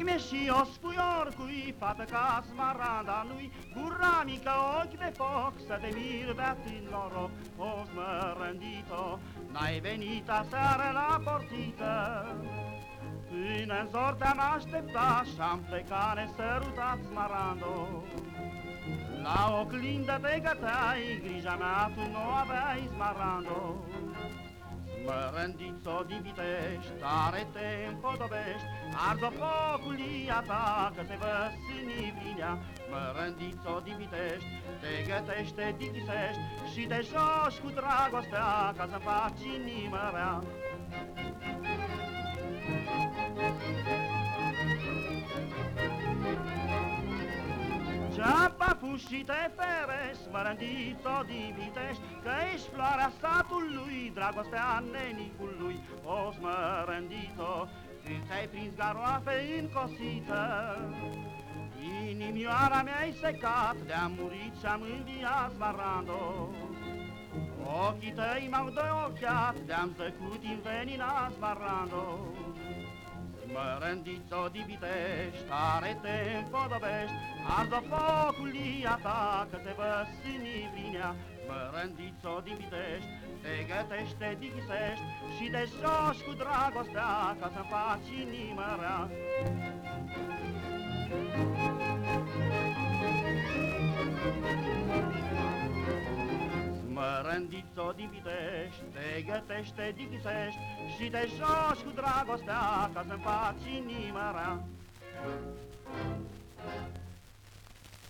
Drag mi și o spui oricui, fată ca smaranda lui, Gura mică, ochi de foc, să te mir de atât noroc, o smărândito, n-ai venit aseară la portică. Până în zor te-am așteptat și-am plecat nesărutat smarando. La oglindă te găteai, grija mea tu nu aveai smarando. Mărândițo din Vitești, tare te împodobești, Ardo foculia ta, că te văd sânivrinea, Mărândițo din Vitești, te gătești, te dichisești, Și te joci cu dragostea, ca să faci inima rea. Ceapa fuși te ferești, mărândițo din Vitești, Că ești floarea satului, dragostea nenicului, O smărândițo, când ți-ai prins garoafe încosită. Inimioara mea-i secat, de-am murit și-am înviat smarando. Ochii tăi m-au ochiat, de-am zăcut înveninat smarando. Mărândițo din Vitești, tare te împodobești, Ardă focul ia ta, că te văd sânivrinea, Mărândițo din Vitești, te gătești, te dichisești, Și te joci cu dragostea, ca să faci inimă rea. Mărândițo din Vitești, te gătești, te dichisești Și te joci cu dragostea, ca să-mi faci inima rea.